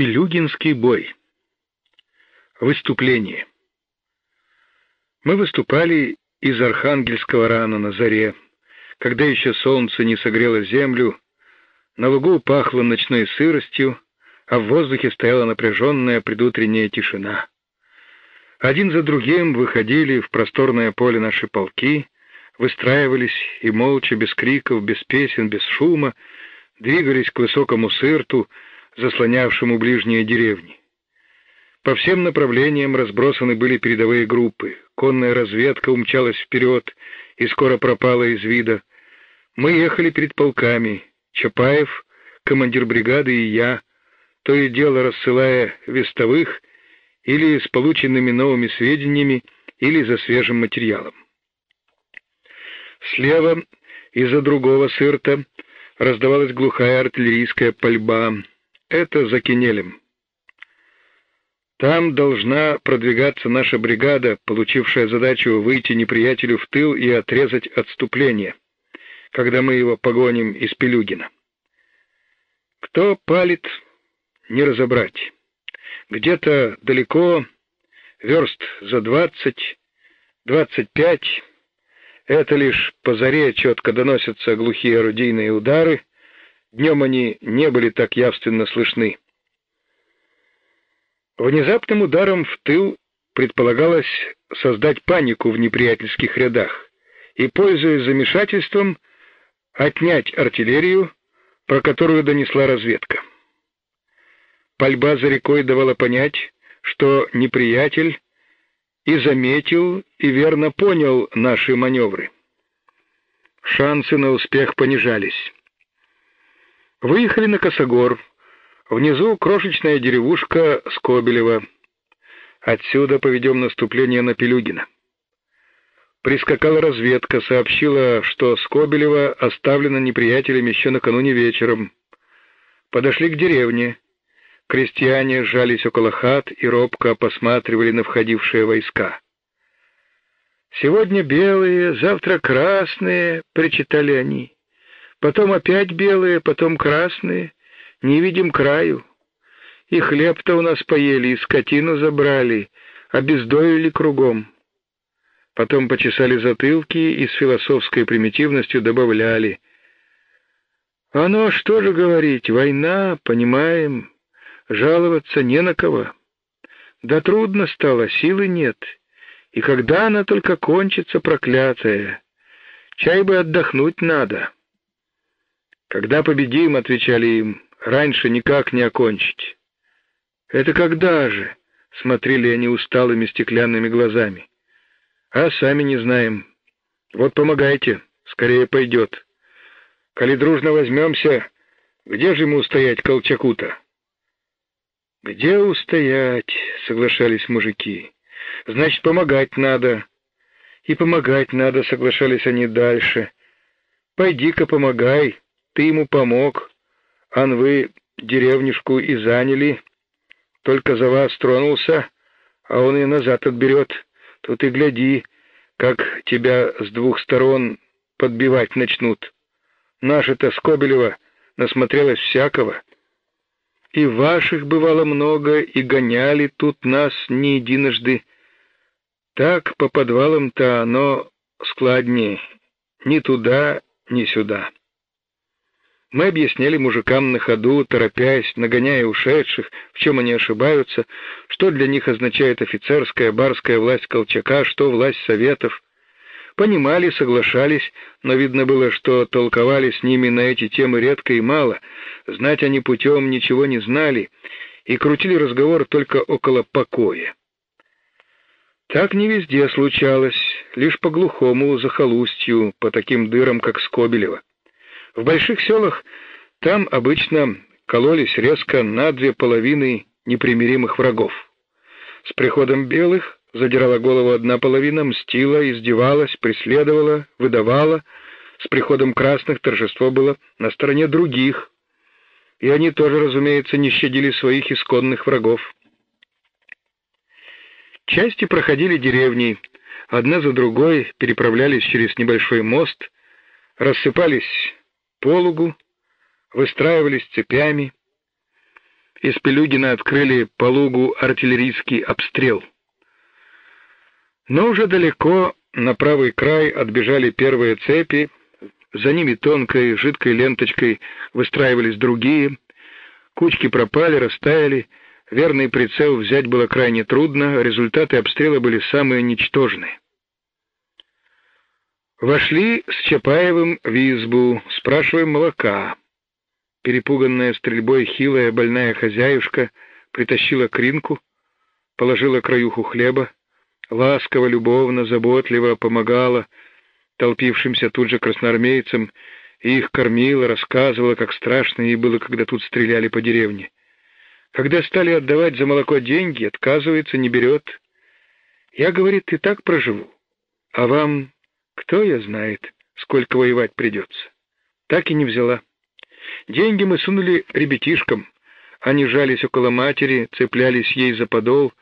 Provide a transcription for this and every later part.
Пелюгинский бой. Выступление. Мы выступали из Архангельского рана на заре, когда еще солнце не согрело землю, на лугу пахло ночной сыростью, а в воздухе стояла напряженная предутренняя тишина. Один за другим выходили в просторное поле наши полки, выстраивались и молча, без криков, без песен, без шума, двигались к высокому сырту, заслонявшему ближние деревни. По всем направлениям разбросаны были передовые группы. Конная разведка умчалась вперед и скоро пропала из вида. Мы ехали перед полками. Чапаев, командир бригады и я, то и дело рассылая вестовых или с полученными новыми сведениями, или за свежим материалом. Слева из-за другого сырта раздавалась глухая артиллерийская пальба, это за Кинелем. Там должна продвигаться наша бригада, получившая задачу выйти неприятелю в тыл и отрезать отступление, когда мы его погоним из Пелюгина. Кто палит, не разобрать. Где-то далеко, верст за двадцать, двадцать пять, это лишь по заре четко доносятся глухие орудийные удары, Днем они не были так явственно слышны. Внезапным ударом в тыл предполагалось создать панику в неприятельских рядах и, пользуясь замешательством, отнять артиллерию, про которую донесла разведка. Пальба за рекой давала понять, что неприятель и заметил, и верно понял наши маневры. Шансы на успех понижались. Выехали на Косогор. Внизу крошечная деревушка Скобелева. Отсюда поведем наступление на Пелюгина. Прискакала разведка, сообщила, что Скобелева оставлена неприятелем еще накануне вечером. Подошли к деревне. Крестьяне сжались около хат и робко посматривали на входившие войска. «Сегодня белые, завтра красные», — причитали они. Потом опять белые, потом красные. Не видим краю. И хлеб-то у нас поели, и скотину забрали, обездоили кругом. Потом почесали затылки и с философской примитивностью добавляли. Оно что же говорить, война, понимаем, жаловаться не на кого. Да трудно стало, силы нет. И когда она только кончится, проклятая? Чай бы отдохнуть надо. Когда победим, отвечали им, раньше никак не окончить. Это когда же? Смотрели они усталыми стеклянными глазами. А сами не знаем. Вот помогайте, скорее пойдет. Коли дружно возьмемся, где же ему устоять Колчаку-то? Где устоять, соглашались мужики. Значит, помогать надо. И помогать надо, соглашались они дальше. Пойди-ка помогай, ты ему помог, ан вы деревнюшку и заняли, только за вас тронулся, а он и назад отберет. Тут и гляди, как тебя с двух сторон подбивать начнут. Наша-то Скобелева насмотрелась всякого. И ваших бывало много, и гоняли тут нас не единожды. Так по подвалам-то оно складнее, ни туда, ни сюда. Мы объясняли мужикам на ходу, торопясь, нагоняя ушедших, в чем они ошибаются, что для них означает офицерская, барская власть Колчака, что власть советов. Понимали, соглашались, но видно было, что толковали с ними на эти темы редко и мало, знать они путем ничего не знали, и крутили разговор только около покоя. Так не везде случалось, лишь по глухому захолустью, по таким дырам, как Скобелева. В больших селах там обычно кололись резко на две половины непримиримых врагов. С приходом белых задирала голову одна половина, мстила, издевалась, преследовала, выдавала. С приходом красных торжество было на стороне других, и они тоже, разумеется, не щадили своих исконных врагов. Части проходили деревни, одна за другой переправлялись через небольшой мост, рассыпались полугу, выстраивались цепями. из Пелюгина открыли по лугу артиллерийский обстрел. Но уже далеко на правый край отбежали первые цепи, за ними тонкой жидкой ленточкой выстраивались другие, кучки пропали, растаяли, верный прицел взять было крайне трудно, результаты обстрела были самые ничтожные. Вошли с Чапаевым в избу, спрашиваем молока. Перепуганная стрельбой хилая больная хозяюшка притащила кринку, положила краюху хлеба, ласково, любовно, заботливо помогала толпившимся тут же красноармейцам и их кормила, рассказывала, как страшно ей было, когда тут стреляли по деревне. Когда стали отдавать за молоко деньги, отказывается, не берет. Я, говорит, и так проживу. А вам кто я знает, сколько воевать придется. Так и не взяла. Деньги мы сунули ребятишкам. Они жались около матери, цеплялись ей за подол,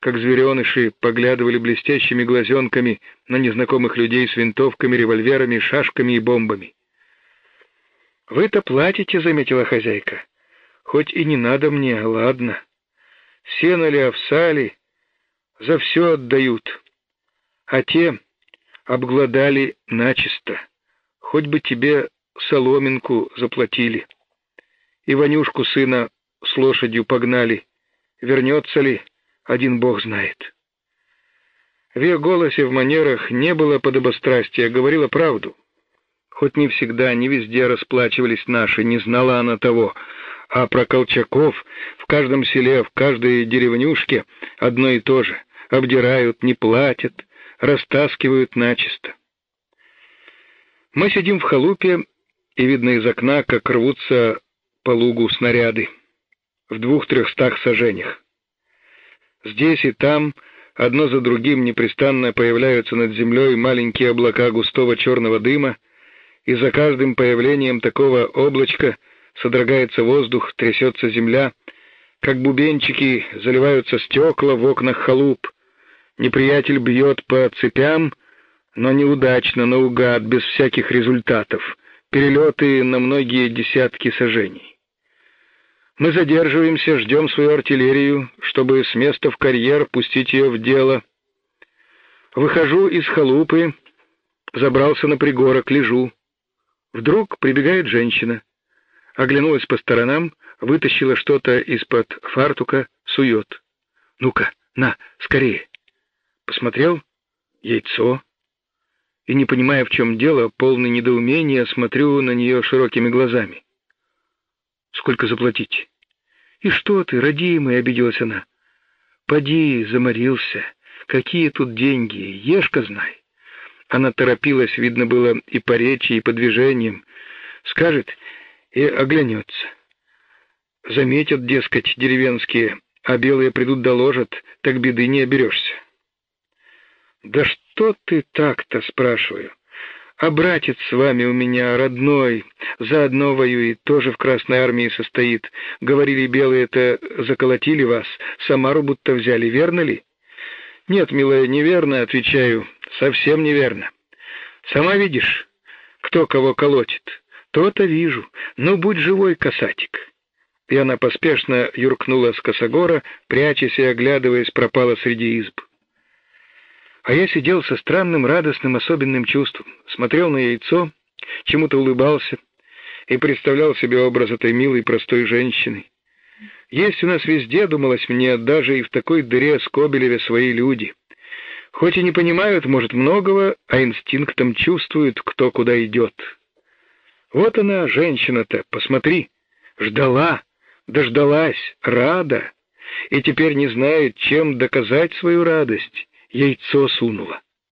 как звереныши поглядывали блестящими глазенками на незнакомых людей с винтовками, револьверами, шашками и бомбами. «Вы-то платите», — заметила хозяйка. «Хоть и не надо мне, ладно. Сено ли, овса ли, за все отдают. А те обглодали начисто. Хоть бы тебе соломинку заплатили. И Ванюшку сына с лошадью погнали. Вернется ли, один бог знает. В ее голосе, в манерах не было подобострастия, говорила правду. Хоть не всегда, не везде расплачивались наши, не знала она того, а про колчаков в каждом селе, в каждой деревнюшке одно и то же. Обдирают, не платят, растаскивают начисто. Мы сидим в халупе, и видно из окна, как рвутся по лугу снаряды в двух-трехстах сажениях. Здесь и там одно за другим непрестанно появляются над землей маленькие облака густого черного дыма, и за каждым появлением такого облачка содрогается воздух, трясется земля, как бубенчики заливаются стекла в окнах халуп. Неприятель бьет по цепям, но неудачно, наугад, без всяких результатов, перелеты на многие десятки сажений. Мы задерживаемся, ждем свою артиллерию, чтобы с места в карьер пустить ее в дело. Выхожу из халупы, забрался на пригорок, лежу. Вдруг прибегает женщина. Оглянулась по сторонам, вытащила что-то из-под фартука, сует. «Ну-ка, на, скорее!» Посмотрел — яйцо. И, не понимая, в чем дело, полный недоумения, смотрю на нее широкими глазами. «Сколько заплатить?» «И что ты, родимый?» — обиделась она. «Поди, заморился. Какие тут деньги? Ешь-ка знай». Она торопилась, видно было и по речи, и по движениям. Скажет и оглянется. Заметят, дескать, деревенские, а белые придут доложат, так беды не оберешься. «Да что ты так-то?» — спрашиваю. А братец с вами у меня родной, заодно воюет, тоже в Красной армии состоит. Говорили, белые-то заколотили вас, Самару будто взяли, верно ли? Нет, милая, неверно, отвечаю, совсем неверно. Сама видишь, кто кого колотит. То-то вижу. Ну, будь живой, касатик. И она поспешно юркнула с косогора, прячась и оглядываясь, пропала среди изб. А я сидел со странным, радостным, особенным чувством, смотрел на яйцо, чему-то улыбался и представлял себе образ этой милой, простой женщины. Есть у нас везде, думалось мне, даже и в такой дыре Скобелеве свои люди. Хоть и не понимают, может, многого, а инстинктом чувствуют, кто куда идет. Вот она, женщина-то, посмотри, ждала, дождалась, рада, и теперь не знает, чем доказать свою радость яйцо сунула.